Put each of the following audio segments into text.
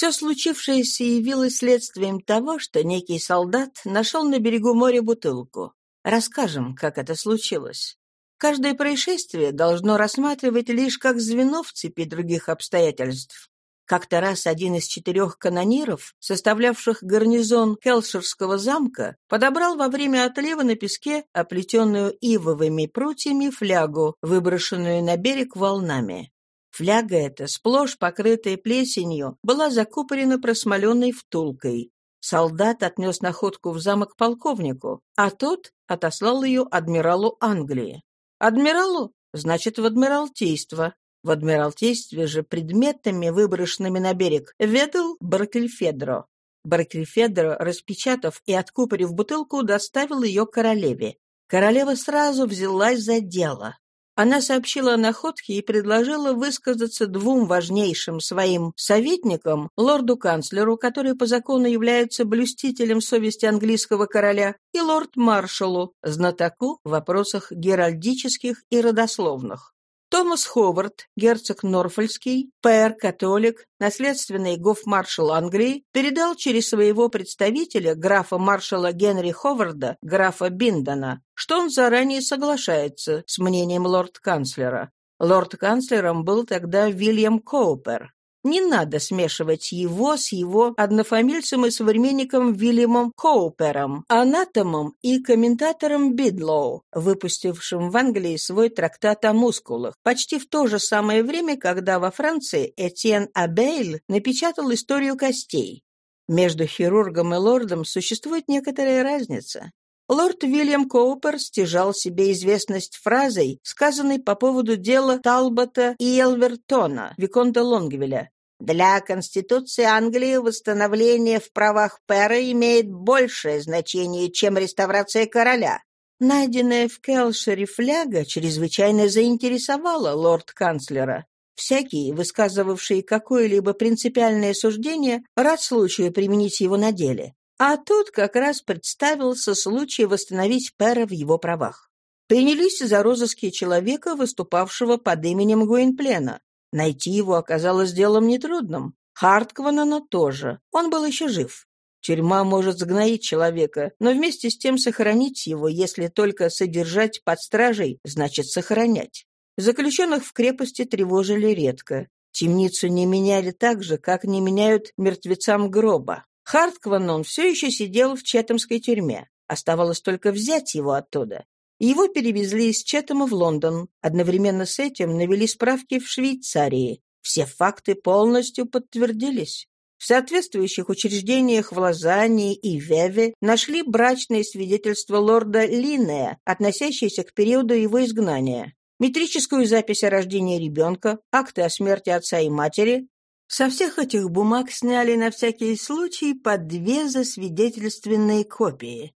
Все случившееся явилось следствием того, что некий солдат нашел на берегу моря бутылку. Расскажем, как это случилось. Каждое происшествие должно рассматривать лишь как звено в цепи других обстоятельств. Как-то раз один из четырех канониров, составлявших гарнизон Келширского замка, подобрал во время отлива на песке оплетенную ивовыми прутьями флягу, выброшенную на берег волнами. Фляга эта, сплошь покрытая плесенью, была закупорена просмоленной втулкой. Солдат отнес находку в замок полковнику, а тот отослал ее адмиралу Англии. Адмиралу? Значит, в адмиралтейство. В адмиралтействе же предметами, выброшенными на берег, ведал Баркельфедро. Баркельфедро, распечатав и откупорив бутылку, доставил ее королеве. Королева сразу взялась за дело. Она сообщила о находке и предложила высказаться двум важнейшим своим советникам, лорду-канцлеру, который по закону является блюстителем совести английского короля, и лорд-маршалу, знатоку в вопросах геральдических и родословных. Томас Ховард, герцог Норфольский, пэр-католик, наследственный гофмаршал Англии, передал через своего представителя, графа-маршала Генри Ховарда, графа Биндона, что он заранее соглашается с мнением лорд-канцлера. Лорд-канцлером был тогда Вильям Коупер. Не надо смешивать его с его однофамильцем и современником Вильямом Коупером, анатомом и комментатором Бидлоу, выпустившим в Англии свой трактат о мускулах, почти в то же самое время, когда во Франции Этьен Абейль напечатал историю костей. Между хирургом и лордом существует некоторая разница. Лорд Вильям Коупер стяжал себе известность фразой, сказанной по поводу дела Талбота и Элвертона, Виконта Лонгвилля. Для Конституции Англии восстановление в правах пэра имеет большее значение, чем реставрация короля. Найденная в Келшере фляга чрезвычайно заинтересовала лорд-канцлера. Всякий, высказывавший какое-либо принципиальное суждение, рад случаю применить его на деле. А тут как раз представился случай восстановить Пэра в его правах. Принялись за розыски человека, выступавшего под именем Гуинплена. Найти его оказалось делом нетрудным. Харткванана тоже. Он был еще жив. Тюрьма может сгноить человека, но вместе с тем сохранить его, если только содержать под стражей, значит сохранять. Заключенных в крепости тревожили редко. Темницу не меняли так же, как не меняют мертвецам гроба. Харткванон все еще сидел в Четамской тюрьме. Оставалось только взять его оттуда. Его перевезли из Четама в Лондон. Одновременно с этим навели справки в Швейцарии. Все факты полностью подтвердились. В соответствующих учреждениях в Лозанне и Веве нашли брачное свидетельство лорда Линнея, относящееся к периоду его изгнания, метрическую запись о рождении ребенка, акты о смерти отца и матери, со всех этих бумаг сняли на всякий случай по две засвидетельственные копии.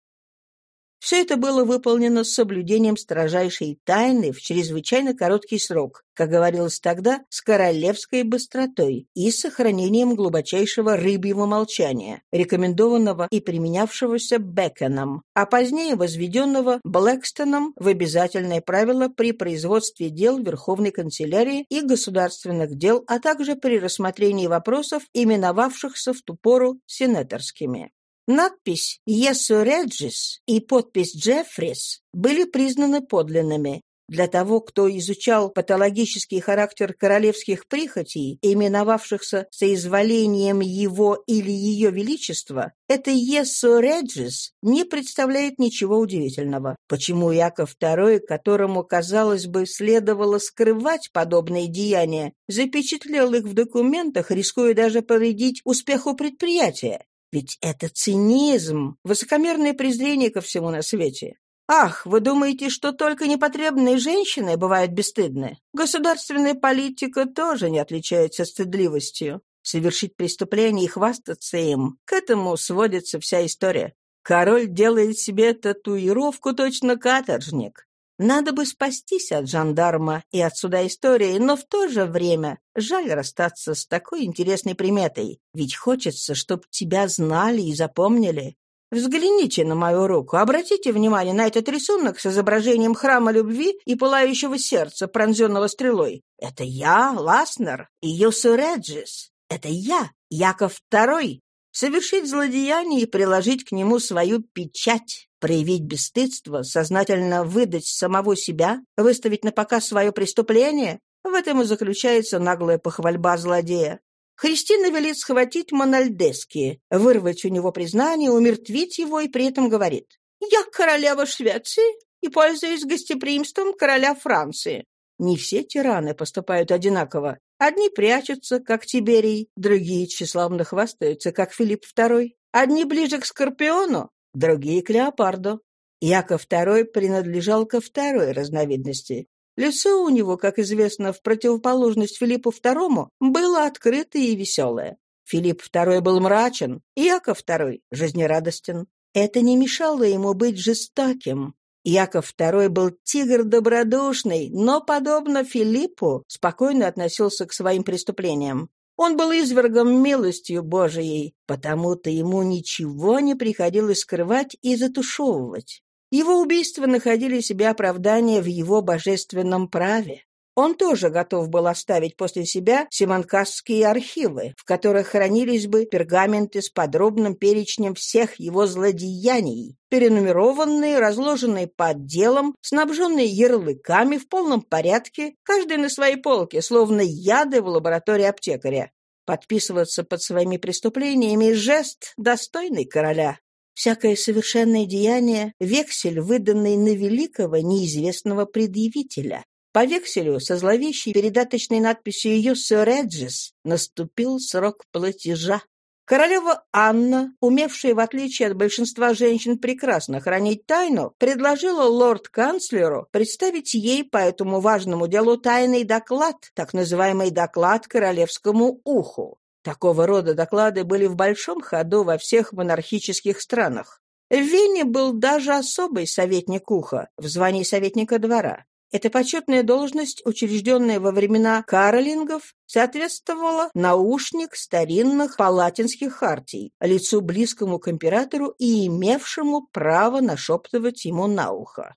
Все это было выполнено с соблюдением строжайшей тайны в чрезвычайно короткий срок, как говорилось тогда, с королевской быстротой и сохранением глубочайшего рыбьего молчания, рекомендованного и применявшегося Беконом, а позднее возведенного Блэкстоном в обязательное правило при производстве дел Верховной канцелярии и государственных дел, а также при рассмотрении вопросов, именовавшихся в ту пору сенаторскими. Надпись «Есу Реджис» и подпись «Джеффрис» были признаны подлинными. Для того, кто изучал патологический характер королевских прихотей, именовавшихся соизволением его или ее величества, это «Есу Реджис» не представляет ничего удивительного. Почему Яков II, которому, казалось бы, следовало скрывать подобные деяния, запечатлел их в документах, рискуя даже повредить успеху предприятия? Ведь это цинизм, высокомерное презрение ко всему на свете. Ах, вы думаете, что только непотребные женщины бывают бесстыдны? Государственная политика тоже не отличается стыдливостью. Совершить преступление и хвастаться им — к этому сводится вся история. Король делает себе татуировку точно каторжник. Надо бы спастись от жандарма и от суда истории, но в то же время жаль расстаться с такой интересной приметой, ведь хочется, чтобы тебя знали и запомнили. Взгляните на мою руку, обратите внимание на этот рисунок с изображением храма любви и пылающего сердца, пронзенного стрелой. Это я, Ласнер, и Юсу это я, Яков II, совершить злодеяние и приложить к нему свою печать, проявить бесстыдство, сознательно выдать самого себя, выставить на показ свое преступление, в этом и заключается наглая похвальба злодея. Христина велит схватить Мональдески, вырвать у него признание, умертвить его и при этом говорит «Я королева Швеции и пользуюсь гостеприимством короля Франции». Не все тираны поступают одинаково. Одни прячутся, как Тиберий, другие тщеславно хвастаются, как Филипп II. Одни ближе к Скорпиону, другие — к Леопарду. Яков II принадлежал ко второй разновидности. Лицо у него, как известно, в противоположность Филиппу II, было открытое и веселое. Филипп II был мрачен, Яков II — жизнерадостен. Это не мешало ему быть жестоким. Яков II был тигр добродушный, но, подобно Филиппу, спокойно относился к своим преступлениям. Он был извергом милостью Божией, потому-то ему ничего не приходилось скрывать и затушевывать. Его убийства находили себе оправдание в его божественном праве. Он тоже готов был оставить после себя симонкасские архивы, в которых хранились бы пергаменты с подробным перечнем всех его злодеяний, перенумерованные, разложенные по отделам, снабженные ярлыками в полном порядке, каждый на своей полке, словно яды в лаборатории аптекаря. Подписываться под своими преступлениями — жест, достойный короля. Всякое совершенное деяние — вексель, выданный на великого неизвестного предъявителя. По векселю со зловещей передаточной надписью «Юссо Реджис» наступил срок платежа. Королева Анна, умевшая, в отличие от большинства женщин, прекрасно хранить тайну, предложила лорд-канцлеру представить ей по этому важному делу тайный доклад, так называемый доклад королевскому уху. Такого рода доклады были в большом ходу во всех монархических странах. В Вене был даже особый советник уха в звании советника двора. Эта почетная должность, учрежденная во времена каролингов, соответствовала наушник старинных палатинских хартий, лицу близкому к императору и имевшему право нашептывать ему на ухо.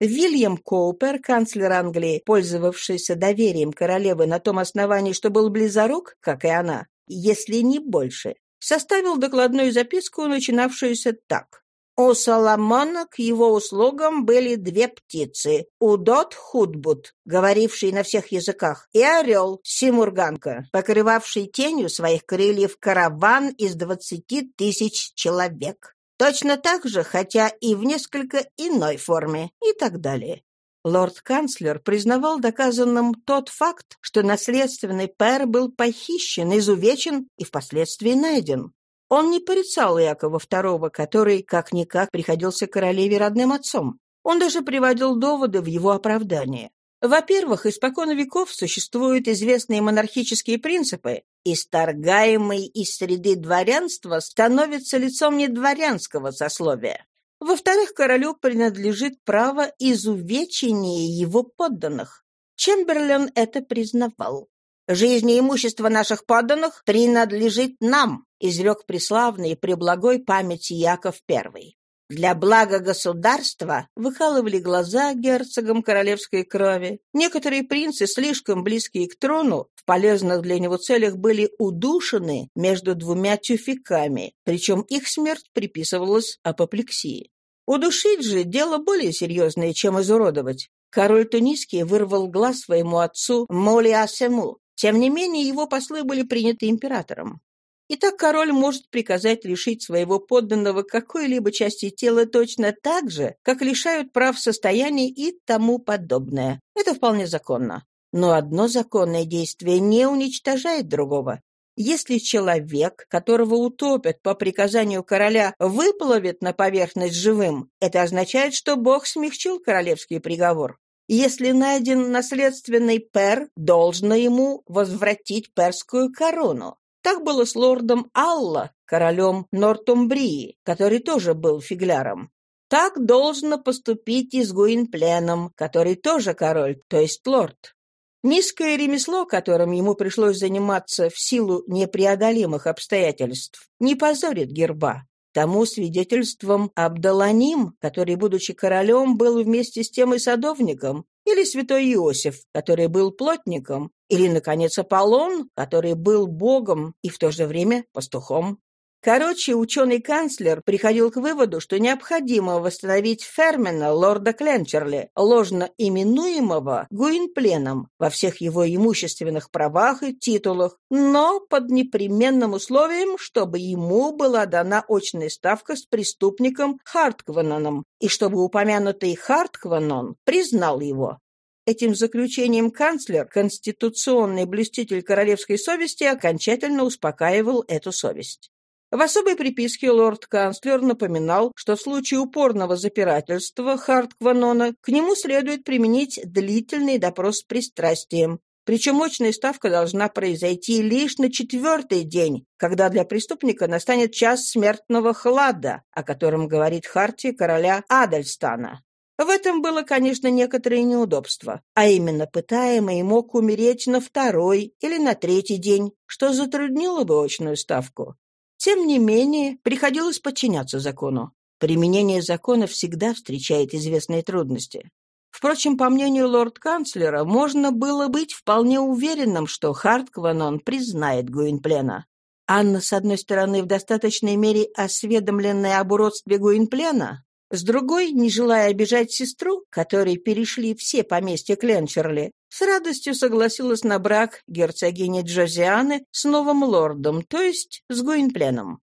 Вильям Коупер, канцлер Англии, пользовавшийся доверием королевы на том основании, что был близорук, как и она, если не больше, составил докладную записку, начинавшуюся так. У Соломона к его услугам были две птицы — Удот Худбут, говоривший на всех языках, и орел Симурганка, покрывавший тенью своих крыльев караван из двадцати тысяч человек. Точно так же, хотя и в несколько иной форме, и так далее. Лорд-канцлер признавал доказанным тот факт, что наследственный пэр был похищен, изувечен и впоследствии найден. Он не порицал Иакова II, который, как-никак, приходился королеве родным отцом. Он даже приводил доводы в его оправдание. Во-первых, испокон веков существуют известные монархические принципы. Исторгаемый из среды дворянства становится лицом недворянского сословия. Во-вторых, королю принадлежит право изувечения его подданных. Чемберлен это признавал. «Жизнь и имущество наших подданных принадлежит нам», изрек преславный и преблагой памяти Яков I. Для блага государства выкалывали глаза герцогам королевской крови. Некоторые принцы, слишком близкие к трону, в полезных для него целях были удушены между двумя тюфяками, причем их смерть приписывалась апоплексии. Удушить же дело более серьезное, чем изуродовать. Король Тунисский вырвал глаз своему отцу Моли Асему. Тем не менее, его послы были приняты императором. Итак, король может приказать лишить своего подданного какой-либо части тела точно так же, как лишают прав состояний и тому подобное. Это вполне законно. Но одно законное действие не уничтожает другого. Если человек, которого утопят по приказанию короля, выплывет на поверхность живым, это означает, что Бог смягчил королевский приговор. Если найден наследственный пер, должно ему возвратить перскую корону. Так было с лордом Алла, королем Нортумбрии, который тоже был фигляром. Так должно поступить и с Гуинпленом, который тоже король, то есть лорд. Низкое ремесло, которым ему пришлось заниматься в силу непреодолимых обстоятельств, не позорит герба. Тому свидетельством Абдаланим, который, будучи королем, был вместе с тем и садовником, или святой Иосиф, который был плотником, Или, наконец, Аполлон, который был богом и в то же время пастухом. Короче, ученый-канцлер приходил к выводу, что необходимо восстановить Фермена, лорда Кленчерли, ложно именуемого Гуинпленом, во всех его имущественных правах и титулах, но под непременным условием, чтобы ему была дана очная ставка с преступником Харткваноном, и чтобы упомянутый Харткванон признал его. Этим заключением канцлер, конституционный блюститель королевской совести, окончательно успокаивал эту совесть. В особой приписке лорд-канцлер напоминал, что в случае упорного запирательства Харткванона к нему следует применить длительный допрос с пристрастием, причем мощная ставка должна произойти лишь на четвертый день, когда для преступника настанет час смертного хлада, о котором говорит Хартия короля Адальстана. В этом было, конечно, некоторое неудобство, а именно пытаемый мог умереть на второй или на третий день, что затруднило бы очную ставку. Тем не менее, приходилось подчиняться закону. Применение закона всегда встречает известные трудности. Впрочем, по мнению лорд-канцлера, можно было быть вполне уверенным, что Харткванон признает Гуинплена. Анна, с одной стороны, в достаточной мере осведомленная об уродстве Гуинплена, с другой, не желая обижать сестру, которой перешли все поместья Кленчерли, с радостью согласилась на брак герцогини Джозианы с новым лордом, то есть с Гуинпленом.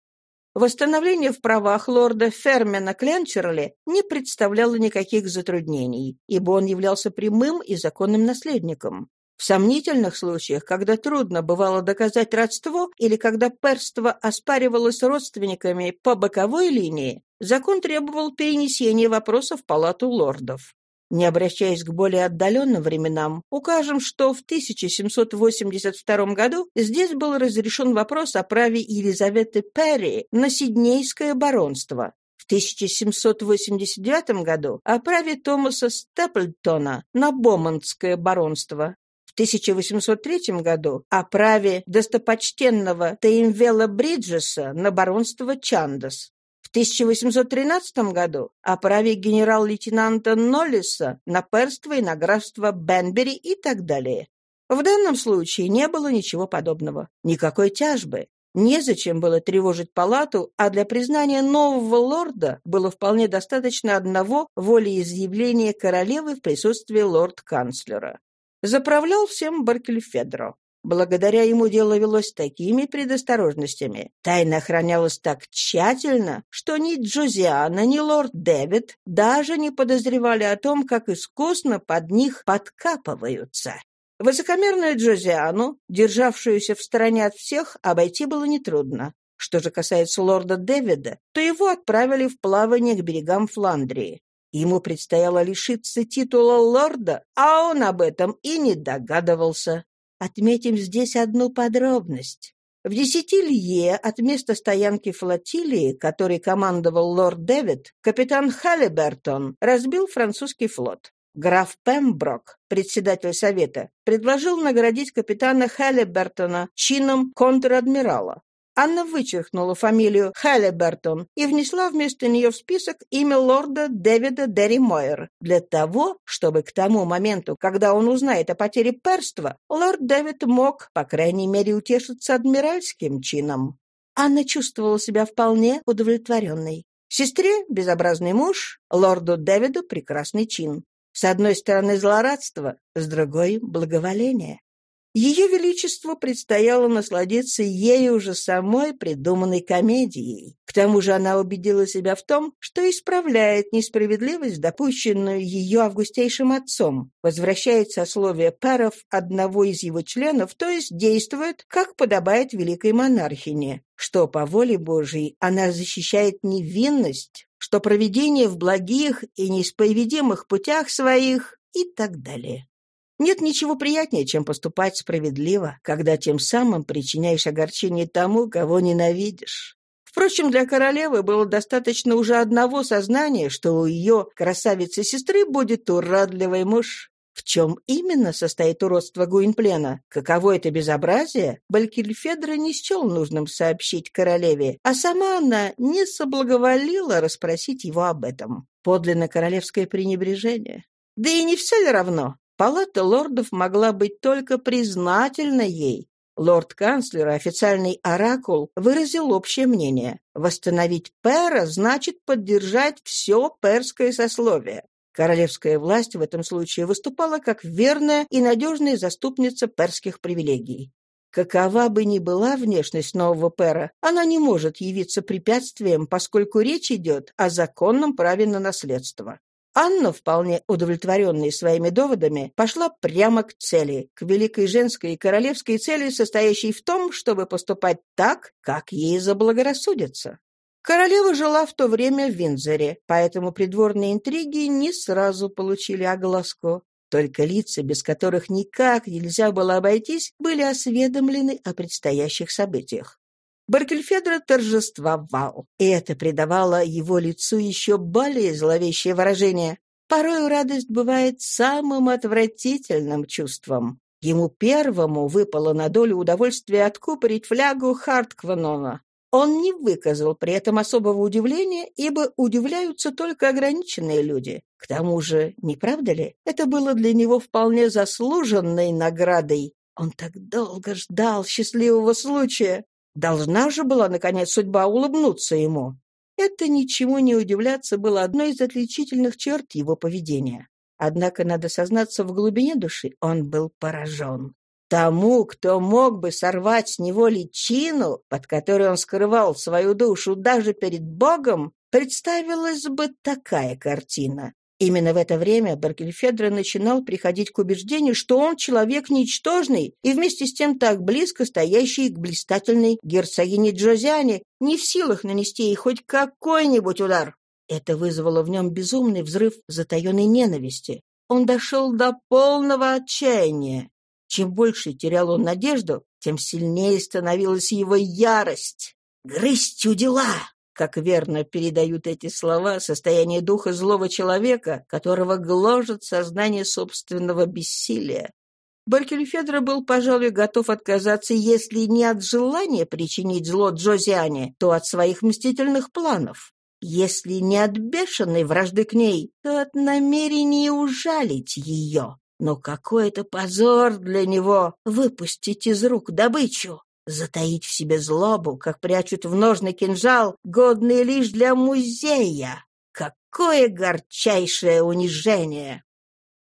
Восстановление в правах лорда Фермена Кленчерли не представляло никаких затруднений, ибо он являлся прямым и законным наследником. В сомнительных случаях, когда трудно бывало доказать родство или когда перство оспаривалось родственниками по боковой линии, закон требовал перенесения вопроса в палату лордов. Не обращаясь к более отдаленным временам, укажем, что в 1782 году здесь был разрешен вопрос о праве Елизаветы Перри на Сиднейское баронство. В 1789 году о праве Томаса Степлтона на Бомандское баронство. В 1803 году о праве достопочтенного Теймвела Бриджеса на баронство Чандас. В 1813 году о праве генерал-лейтенанта Ноллиса на перство и на графство Бенбери и так далее. В данном случае не было ничего подобного, никакой тяжбы. Незачем было тревожить палату, а для признания нового лорда было вполне достаточно одного волеизъявления королевы в присутствии лорд-канцлера. Заправлял всем Баркельфедро. Благодаря ему дело велось такими предосторожностями, тайна охранялась так тщательно, что ни Джозиана, ни лорд Дэвид даже не подозревали о том, как искусно под них подкапываются. Высокомерную Джозиану, державшуюся в стороне от всех, обойти было нетрудно. Что же касается лорда Дэвида, то его отправили в плавание к берегам Фландрии. Ему предстояло лишиться титула лорда, а он об этом и не догадывался. Отметим здесь одну подробность. В десяти лье от места стоянки флотилии, которой командовал лорд Дэвид, капитан Халлибертон разбил французский флот. Граф Пемброк, председатель совета, предложил наградить капитана Халлибертона чином контр-адмирала. Анна вычеркнула фамилию Халлибертон и внесла вместо нее в список имя лорда Дэвида Дерри Мойер для того, чтобы к тому моменту, когда он узнает о потере перства, лорд Дэвид мог, по крайней мере, утешиться адмиральским чином. Анна чувствовала себя вполне удовлетворенной. Сестре — безобразный муж, лорду Дэвиду — прекрасный чин. С одной стороны злорадство, с другой — благоволение. Ее Величеству предстояло насладиться ею уже самой придуманной комедией. К тому же она убедила себя в том, что исправляет несправедливость, допущенную ее августейшим отцом, возвращает сословие паров одного из его членов, то есть действует, как подобает великой монархине, что по воле Божией она защищает невинность, что проведение в благих и неисповедимых путях своих и так далее. Нет ничего приятнее, чем поступать справедливо, когда тем самым причиняешь огорчение тому, кого ненавидишь. Впрочем, для королевы было достаточно уже одного сознания, что у ее красавицы-сестры будет уродливый муж. В чем именно состоит уродство Гуинплена? Каково это безобразие? Балькильфедра не счел нужным сообщить королеве, а сама она не соблаговолила расспросить его об этом. Подлинно королевское пренебрежение. Да и не все ли равно? Палата лордов могла быть только признательна ей. Лорд-канцлер, официальный оракул, выразил общее мнение. Восстановить пера значит поддержать все перское сословие. Королевская власть в этом случае выступала как верная и надежная заступница перских привилегий. Какова бы ни была внешность нового пера, она не может явиться препятствием, поскольку речь идет о законном праве на наследство. Анна, вполне удовлетворенная своими доводами, пошла прямо к цели, к великой женской и королевской цели, состоящей в том, чтобы поступать так, как ей заблагорассудится. Королева жила в то время в Винзоре, поэтому придворные интриги не сразу получили огласку. Только лица, без которых никак нельзя было обойтись, были осведомлены о предстоящих событиях. Баркельфедро торжествовал, и это придавало его лицу еще более зловещее выражение. Порою радость бывает самым отвратительным чувством. Ему первому выпало на долю удовольствия откупорить флягу Харткванона. Он не выказал при этом особого удивления, ибо удивляются только ограниченные люди. К тому же, не правда ли, это было для него вполне заслуженной наградой. Он так долго ждал счастливого случая. Должна же была, наконец, судьба улыбнуться ему. Это ничему не удивляться было одной из отличительных черт его поведения. Однако, надо сознаться, в глубине души он был поражен. Тому, кто мог бы сорвать с него личину, под которой он скрывал свою душу даже перед Богом, представилась бы такая картина. Именно в это время Баркельфедро начинал приходить к убеждению, что он человек ничтожный и вместе с тем так близко стоящий к блистательной герцогине Джозиане, не в силах нанести ей хоть какой-нибудь удар. Это вызвало в нем безумный взрыв затаенной ненависти. Он дошел до полного отчаяния. Чем больше терял он надежду, тем сильнее становилась его ярость. «Грызть у дела!» Как верно передают эти слова состояние духа злого человека, которого гложет сознание собственного бессилия. Баркельфедро был, пожалуй, готов отказаться, если не от желания причинить зло Джозиане, то от своих мстительных планов. Если не от бешеной вражды к ней, то от намерения ужалить ее. Но какой это позор для него выпустить из рук добычу, затаить в себе злобу, как прячут в ножный кинжал, годный лишь для музея. Какое горчайшее унижение!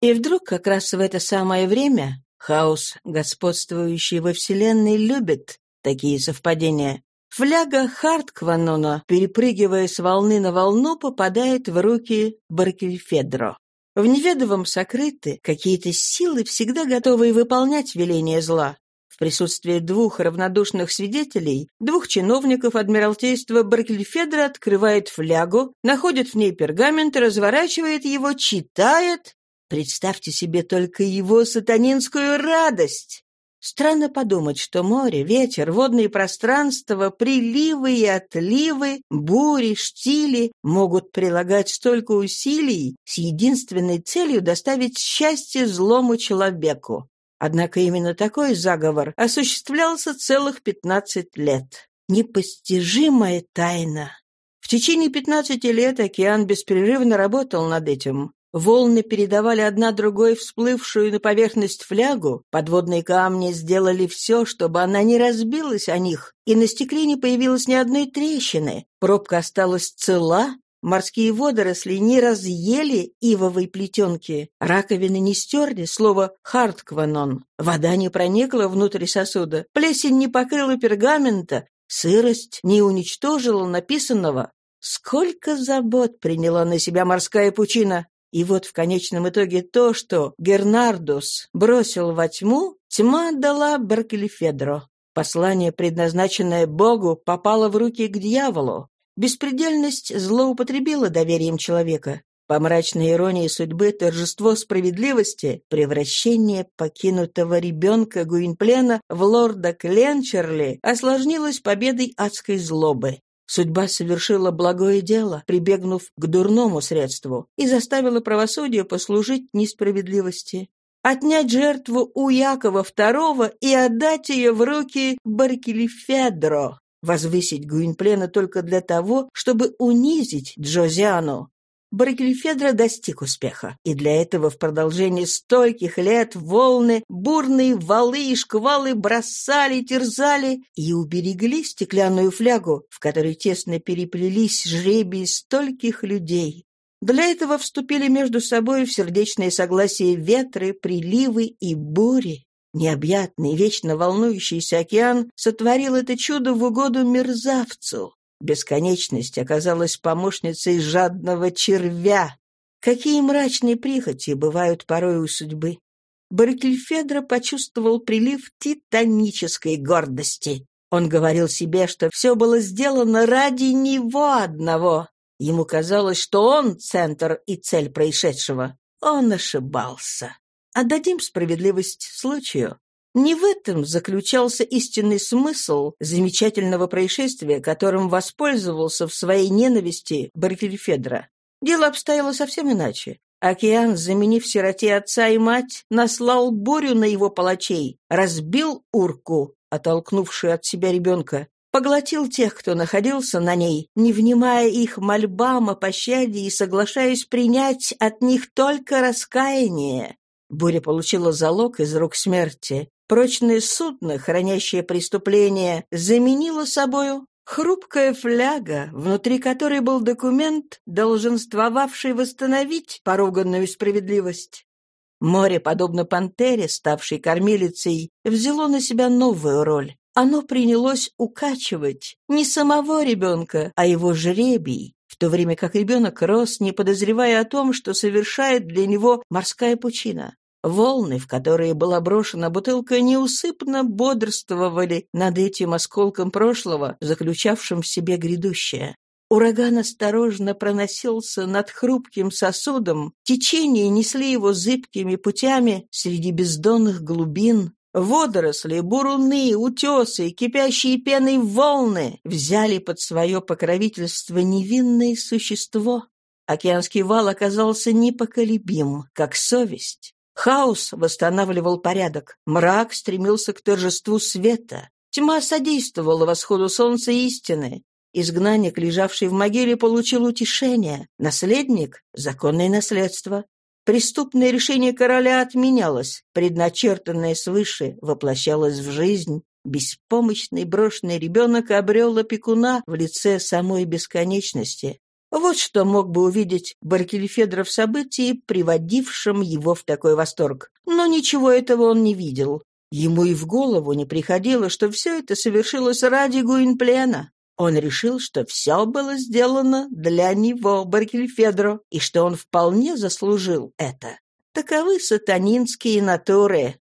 И вдруг как раз в это самое время хаос, господствующий во Вселенной, любит такие совпадения. Фляга Харткванона, перепрыгивая с волны на волну, попадает в руки Баркельфедро. В неведомом сокрыты какие-то силы, всегда готовые выполнять веления зла. Присутствии двух равнодушных свидетелей, двух чиновников Адмиралтейства Баркельфедра открывает флягу, находит в ней пергамент, разворачивает его, читает. Представьте себе только его сатанинскую радость! Странно подумать, что море, ветер, водные пространства, приливы и отливы, бури, штили могут прилагать столько усилий с единственной целью доставить счастье злому человеку. Однако именно такой заговор осуществлялся целых 15 лет. Непостижимая тайна. В течение 15 лет океан беспрерывно работал над этим. Волны передавали одна другой всплывшую на поверхность флягу, подводные камни сделали все, чтобы она не разбилась о них, и на стекле не появилось ни одной трещины, пробка осталась цела, морские водоросли не разъели ивовой плетенки, раковины не стерли слово «харткванон», вода не проникла внутрь сосуда, плесень не покрыла пергамента, сырость не уничтожила написанного, Сколько забот приняла на себя морская пучина! И вот в конечном итоге то, что Гернардус бросил во тьму, тьма дала Баркельфедро. Послание, предназначенное Богу, попало в руки к дьяволу. Беспредельность злоупотребила доверием человека. По мрачной иронии судьбы торжество справедливости, превращение покинутого ребенка Гуинплена в лорда Кленчерли осложнилось победой адской злобы. Судьба совершила благое дело, прибегнув к дурному средству, и заставила правосудие послужить несправедливости. Отнять жертву у Якова II и отдать ее в руки Баркелифедро, возвысить Гуинплена только для того, чтобы унизить Джозиану. Баркельфедро достиг успеха, и для этого в продолжении стольких лет волны, бурные валы и шквалы бросали, терзали и уберегли стеклянную флягу, в которой тесно переплелись жребии стольких людей. Для этого вступили между собой в сердечное согласие ветры, приливы и бури. Необъятный, вечно волнующийся океан сотворил это чудо в угоду мерзавцу, Бесконечность оказалась помощницей жадного червя. Какие мрачные прихоти бывают порой у судьбы. Баркельфедро почувствовал прилив титанической гордости. Он говорил себе, что все было сделано ради него одного. Ему казалось, что он — центр и цель происшедшего. Он ошибался. Отдадим справедливость случаю. Не в этом заключался истинный смысл замечательного происшествия, которым воспользовался в своей ненависти Баркельфедро. Дело обстояло совсем иначе. Океан, заменив сироте отца и мать, наслал бурю на его палачей, разбил урку, оттолкнувшую от себя ребенка, поглотил тех, кто находился на ней, не внимая их мольбам о пощаде и соглашаясь принять от них только раскаяние. Буря получила залог из рук смерти, Прочное судно, хранящее преступление, заменило собою хрупкая фляга, внутри которой был документ, долженствовавший восстановить поруганную справедливость. Море, подобно пантере, ставшей кормилицей, взяло на себя новую роль. Оно принялось укачивать не самого ребенка, а его жребий, в то время как ребенок рос, не подозревая о том, что совершает для него морская пучина. Волны, в которые была брошена бутылка, неусыпно бодрствовали над этим осколком прошлого, заключавшим в себе грядущее. Ураган осторожно проносился над хрупким сосудом, течения несли его зыбкими путями среди бездонных глубин. Водоросли, буруны, утесы, кипящие пеной волны взяли под свое покровительство невинное существо. Океанский вал оказался непоколебим, как совесть. Хаос восстанавливал порядок, мрак стремился к торжеству света, тьма содействовала восходу солнца истины. Изгнанник, лежавший в могиле, получил утешение, наследник — законное наследство. Преступное решение короля отменялось, предначертанное свыше воплощалось в жизнь. Беспомощный брошенный ребенок обрел опекуна в лице самой бесконечности. Вот что мог бы увидеть Баркельфедро в событии, приводившем его в такой восторг. Но ничего этого он не видел. Ему и в голову не приходило, что все это совершилось ради Гуинплена. Он решил, что все было сделано для него, Баркельфедро, и что он вполне заслужил это. Таковы сатанинские натуры.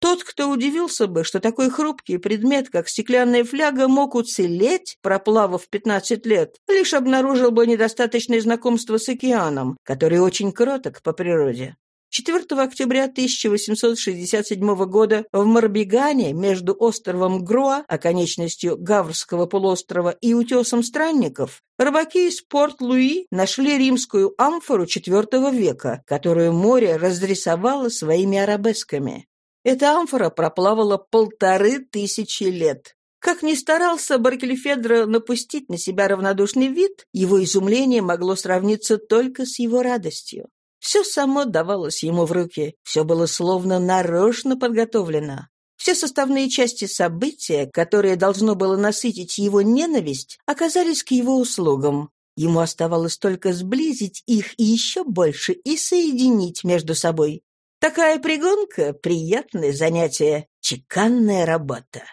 Тот, кто удивился бы, что такой хрупкий предмет, как стеклянная фляга, мог уцелеть, проплавав 15 лет, лишь обнаружил бы недостаточное знакомство с океаном, который очень кроток по природе. 4 октября 1867 года в Марбигане между островом Груа, оконечностью Гаврского полуострова, и утесом Странников, рыбаки из Порт-Луи нашли римскую амфору IV века, которую море разрисовало своими арабесками. Эта амфора проплавала полторы тысячи лет. Как ни старался Баркельфедро напустить на себя равнодушный вид, его изумление могло сравниться только с его радостью. Все само давалось ему в руки, все было словно нарочно подготовлено. Все составные части события, которое должно было насытить его ненависть, оказались к его услугам. Ему оставалось только сблизить их и еще больше и соединить между собой. Такая пригонка — приятное занятие, чеканная работа.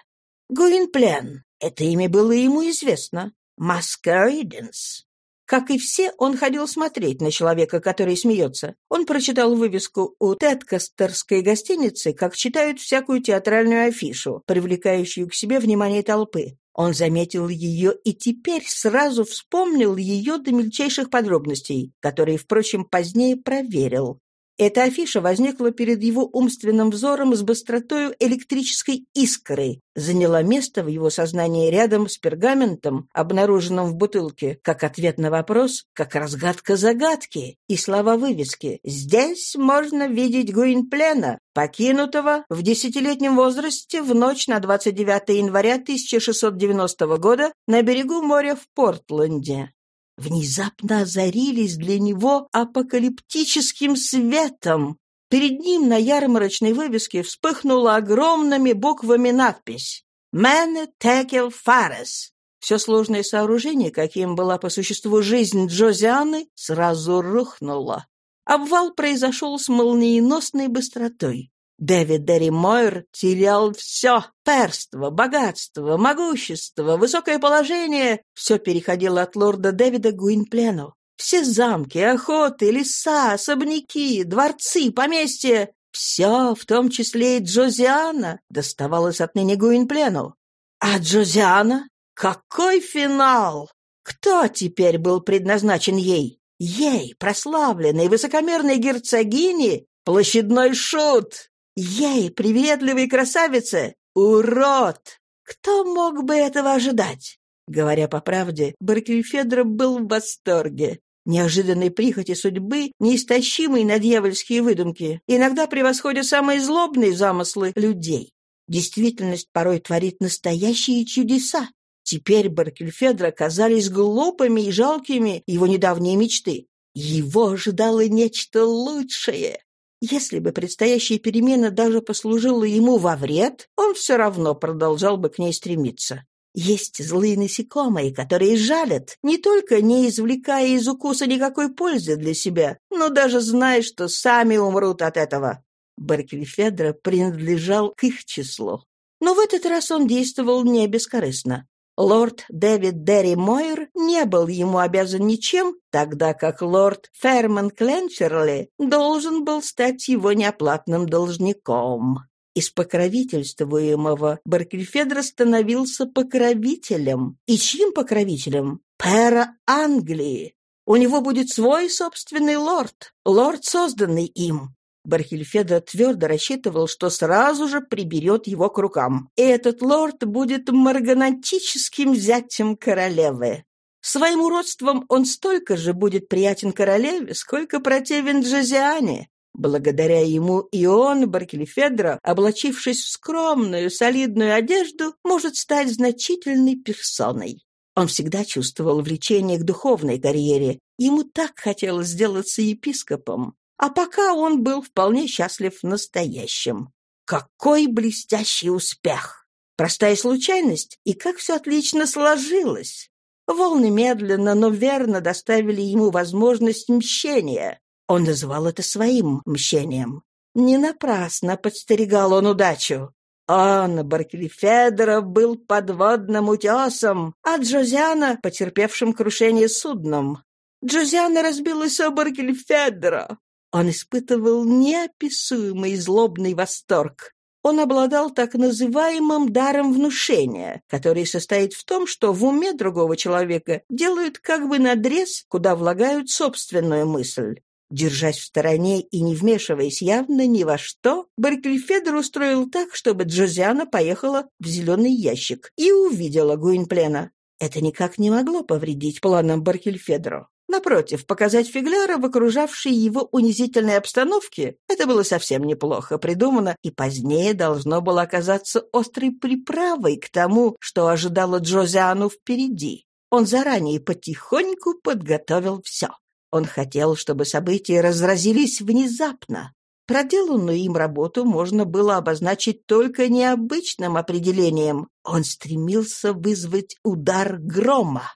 Гуинплен — это имя было ему известно. Маскариденс. Как и все, он ходил смотреть на человека, который смеется. Он прочитал вывеску у Теткастерской гостиницы, как читают всякую театральную афишу, привлекающую к себе внимание толпы. Он заметил ее и теперь сразу вспомнил ее до мельчайших подробностей, которые, впрочем, позднее проверил. Эта афиша возникла перед его умственным взором с быстротою электрической искры, заняла место в его сознании рядом с пергаментом, обнаруженным в бутылке, как ответ на вопрос, как разгадка загадки, и слова вывески «Здесь можно видеть Гуинплена, покинутого в десятилетнем возрасте в ночь на 29 января 1690 года на берегу моря в Портленде». Внезапно озарились для него апокалиптическим светом. Перед ним на ярмарочной вывеске вспыхнула огромными буквами надпись «Мене Текел Фарес». Все сложное сооружение, каким была по существу жизнь Джозианы, сразу рухнуло. Обвал произошел с молниеносной быстротой. Дэвид Дерри Мойер терял все — перство, богатство, могущество, высокое положение. Все переходило от лорда Дэвида к Гуинплену. Все замки, охоты, леса, особняки, дворцы, поместья — все, в том числе и Джозиана, доставалось отныне Гуинплену. А Джозиана? Какой финал! Кто теперь был предназначен ей? Ей, прославленной высокомерной герцогине, площадной шут! Ей, приветливой красавице, урод! Кто мог бы этого ожидать? Говоря по правде, Баркельфедро был в восторге. Неожиданной прихоти судьбы, неистощимой на дьявольские выдумки, иногда превосходят самые злобные замыслы людей. Действительность порой творит настоящие чудеса. Теперь Баркельфедро казались глупыми и жалкими его недавние мечты. Его ожидало нечто лучшее. Если бы предстоящая перемена даже послужила ему во вред, он все равно продолжал бы к ней стремиться. Есть злые насекомые, которые жалят, не только не извлекая из укуса никакой пользы для себя, но даже зная, что сами умрут от этого. Баркельфедро принадлежал к их числу. Но в этот раз он действовал не бескорыстно. Лорд Дэвид Дерри Мойер не был ему обязан ничем, тогда как лорд Ферман Кленчерли должен был стать его неоплатным должником. Из покровительствуемого Баркельфедра становился покровителем. И чьим покровителем? Пера Англии. У него будет свой собственный лорд, лорд, созданный им. Бархельфедро твердо рассчитывал, что сразу же приберет его к рукам. И этот лорд будет марганатическим зятем королевы. Своим уродством он столько же будет приятен королеве, сколько противен Джозиане. Благодаря ему и он, Баркельфедро, облачившись в скромную, солидную одежду, может стать значительной персоной. Он всегда чувствовал влечение к духовной карьере. Ему так хотелось сделаться епископом. А пока он был вполне счастлив настоящим. Какой блестящий успех! Простая случайность, и как все отлично сложилось. Волны медленно, но верно доставили ему возможность мщения. Он называл это своим мщением. Не напрасно подстерегал он удачу. Он, Баркельфедро, был подводным утесом, а Джозиана — потерпевшим крушение судном. Джозиана разбилась о Баркельфедро. Он испытывал неописуемый злобный восторг. Он обладал так называемым даром внушения, который состоит в том, что в уме другого человека делают как бы надрез, куда влагают собственную мысль. Держась в стороне и не вмешиваясь явно ни во что, Баркельфедер устроил так, чтобы Джозиана поехала в зеленый ящик и увидела Гуинплена. Это никак не могло повредить планам Баркельфедру. Напротив, показать фигляра в окружавшей его унизительной обстановке — это было совсем неплохо придумано и позднее должно было оказаться острой приправой к тому, что ожидало Джозиану впереди. Он заранее потихоньку подготовил все. Он хотел, чтобы события разразились внезапно. Проделанную им работу можно было обозначить только необычным определением. Он стремился вызвать удар грома.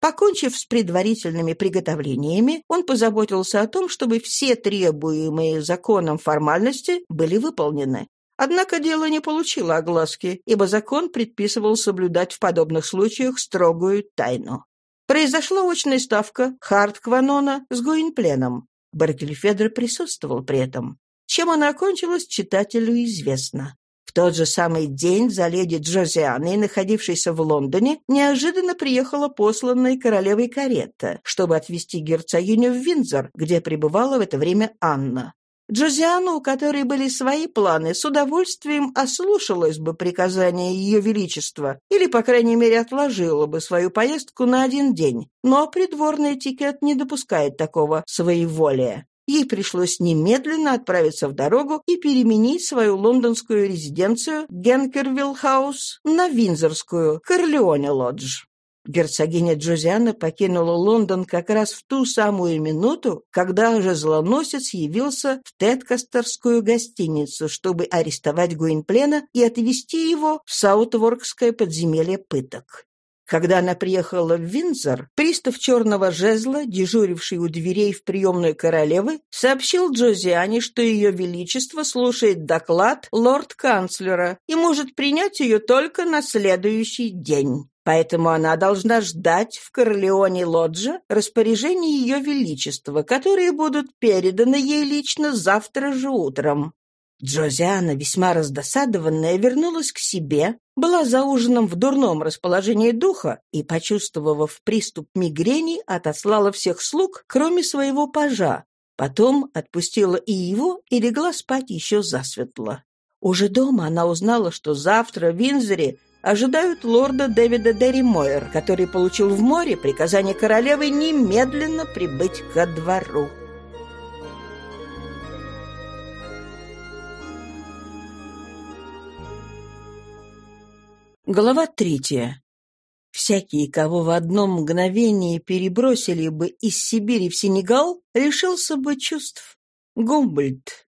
Покончив с предварительными приготовлениями, он позаботился о том, чтобы все требуемые законом формальности были выполнены. Однако дело не получило огласки, ибо закон предписывал соблюдать в подобных случаях строгую тайну. Произошла очная ставка Хардкванона с Гуинпленом. Баркильфедро присутствовал при этом. Чем она окончилась, читателю известно. В тот же самый день за леди Джозианой, находившейся в Лондоне, неожиданно приехала посланная королевой карета, чтобы отвезти герцогиню в Виндзор, где пребывала в это время Анна. Джозиана, у которой были свои планы, с удовольствием ослушалась бы приказания Ее Величества или, по крайней мере, отложила бы свою поездку на один день. Но придворный этикет не допускает такого своеволия. Ей пришлось немедленно отправиться в дорогу и переменить свою лондонскую резиденцию Генкервилл-хаус на Винзорскую, Корлеоне-лодж. Герцогиня Джозиана покинула Лондон как раз в ту самую минуту, когда же злоносец явился в Теткастерскую гостиницу, чтобы арестовать Гуинплена и отвезти его в Саутворкское подземелье пыток. Когда она приехала в Виндзор, пристав черного жезла, дежуривший у дверей в приемную королевы, сообщил Джозиане, что ее величество слушает доклад лорд-канцлера и может принять ее только на следующий день. Поэтому она должна ждать в Корлеоне Лоджа распоряжений Ее Величества, которые будут переданы ей лично завтра же утром. Джозиана, весьма раздосадованная, вернулась к себе, была за ужином в дурном расположении духа и, почувствовав приступ мигрени, отослала всех слуг, кроме своего пажа. Потом отпустила и его и легла спать еще засветло. Уже дома она узнала, что завтра в Винзоре ожидают лорда Дэвида Дерри Мойер, который получил в море приказание королевы немедленно прибыть ко двору. Глава третья. Всякий, кого в одно мгновение перебросили бы из Сибири в Сенегал, лишился бы чувств. Гумбольд.